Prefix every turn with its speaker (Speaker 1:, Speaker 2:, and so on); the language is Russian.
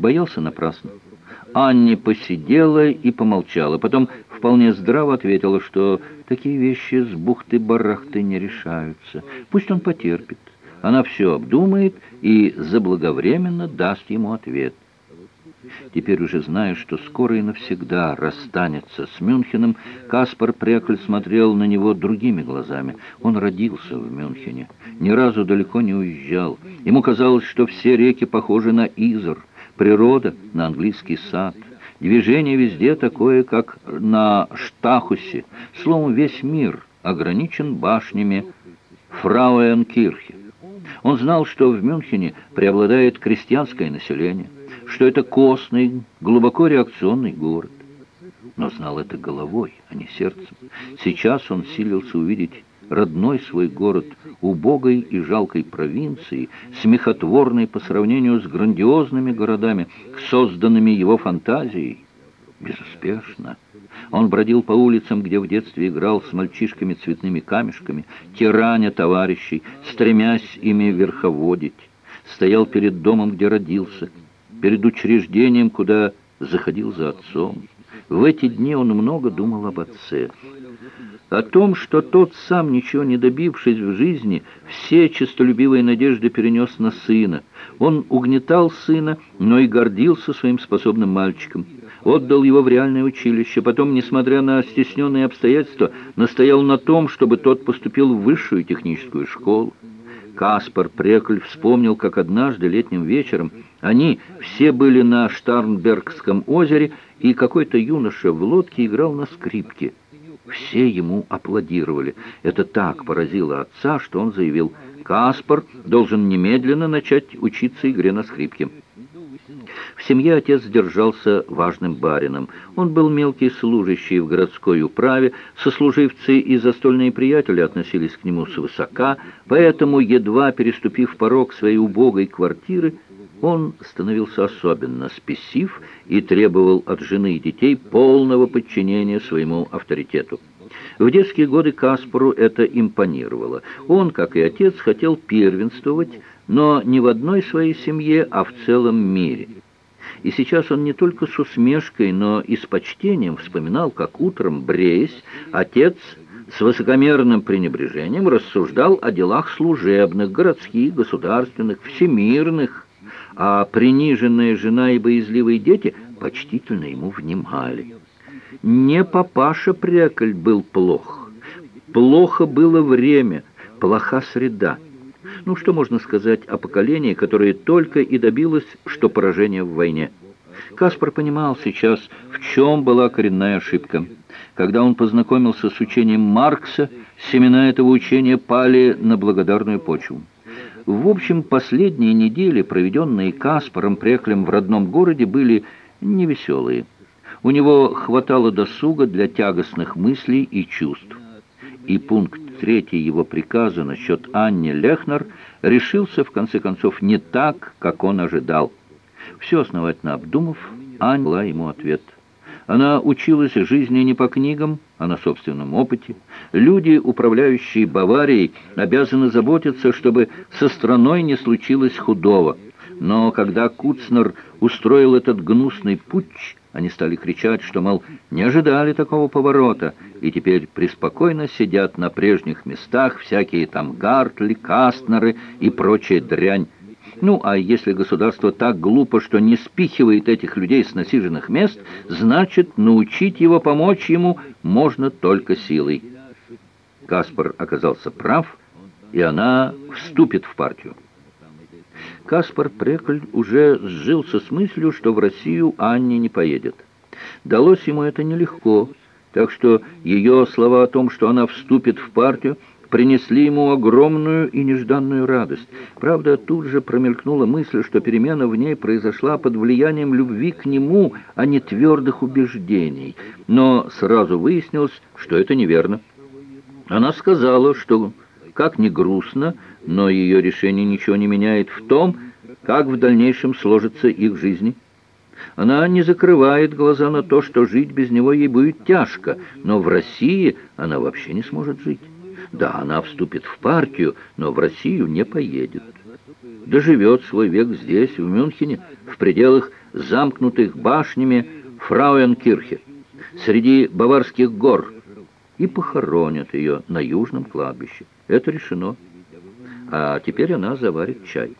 Speaker 1: Боялся напрасно. Анни посидела и помолчала, потом вполне здраво ответила, что такие вещи с бухты-барахты не решаются. Пусть он потерпит. Она все обдумает и заблаговременно даст ему ответ. Теперь уже зная, что скоро и навсегда расстанется с Мюнхеном, Каспар Прекль смотрел на него другими глазами. Он родился в Мюнхене, ни разу далеко не уезжал. Ему казалось, что все реки похожи на Изор, природа — на английский сад. Движение везде такое, как на Штахусе. Словом, весь мир ограничен башнями Фрауенкирхе. Он знал, что в Мюнхене преобладает крестьянское население — что это костный, глубоко реакционный город. Но знал это головой, а не сердцем. Сейчас он силился увидеть родной свой город, убогой и жалкой провинции, смехотворной по сравнению с грандиозными городами, созданными его фантазией. Безуспешно. Он бродил по улицам, где в детстве играл с мальчишками цветными камешками, тираня товарищей, стремясь ими верховодить. Стоял перед домом, где родился, перед учреждением, куда заходил за отцом. В эти дни он много думал об отце. О том, что тот сам, ничего не добившись в жизни, все честолюбивые надежды перенес на сына. Он угнетал сына, но и гордился своим способным мальчиком. Отдал его в реальное училище, потом, несмотря на стесненные обстоятельства, настоял на том, чтобы тот поступил в высшую техническую школу. Каспар Прекль вспомнил, как однажды летним вечером они все были на Штарнбергском озере, и какой-то юноша в лодке играл на скрипке. Все ему аплодировали. Это так поразило отца, что он заявил, «Каспар должен немедленно начать учиться игре на скрипке». В семье отец держался важным барином. Он был мелкий служащий в городской управе, сослуживцы и застольные приятели относились к нему свысока, поэтому, едва переступив порог своей убогой квартиры, он становился особенно спесив и требовал от жены и детей полного подчинения своему авторитету. В детские годы Каспару это импонировало. Он, как и отец, хотел первенствовать, но не в одной своей семье, а в целом мире. И сейчас он не только с усмешкой, но и с почтением вспоминал, как утром, бреясь, отец с высокомерным пренебрежением рассуждал о делах служебных, городских, государственных, всемирных, а приниженная жена и боязливые дети почтительно ему внимали. Не папаша Пряколь был плох. Плохо было время, плоха среда. Ну, что можно сказать о поколении, которое только и добилось, что поражение в войне? Каспар понимал сейчас, в чем была коренная ошибка. Когда он познакомился с учением Маркса, семена этого учения пали на благодарную почву. В общем, последние недели, проведенные Каспаром Преклем в родном городе, были невеселые. У него хватало досуга для тягостных мыслей и чувств. И пункт третий его приказа насчет Анни Лехнер решился, в конце концов, не так, как он ожидал. Все основательно обдумав, Анна дала ему ответ. Она училась жизни не по книгам, а на собственном опыте. Люди, управляющие Баварией, обязаны заботиться, чтобы со страной не случилось худого. Но когда Куцнер устроил этот гнусный путч, они стали кричать, что, мол, не ожидали такого поворота, и теперь преспокойно сидят на прежних местах всякие там Гартли, Кастнеры и прочая дрянь. Ну, а если государство так глупо, что не спихивает этих людей с насиженных мест, значит, научить его помочь ему можно только силой. Каспар оказался прав, и она вступит в партию. Каспар Прекль уже сжился с мыслью, что в Россию Анне не поедет. Далось ему это нелегко, так что ее слова о том, что она вступит в партию, принесли ему огромную и нежданную радость. Правда, тут же промелькнула мысль, что перемена в ней произошла под влиянием любви к нему, а не твердых убеждений. Но сразу выяснилось, что это неверно. Она сказала, что, как ни грустно, но ее решение ничего не меняет в том, как в дальнейшем сложится их жизни. Она не закрывает глаза на то, что жить без него ей будет тяжко, но в России она вообще не сможет жить. Да, она вступит в партию, но в Россию не поедет. Доживет свой век здесь, в Мюнхене, в пределах замкнутых башнями Фрауенкирхе, среди Баварских гор, и похоронят ее на южном кладбище. Это решено. А теперь она заварит чай.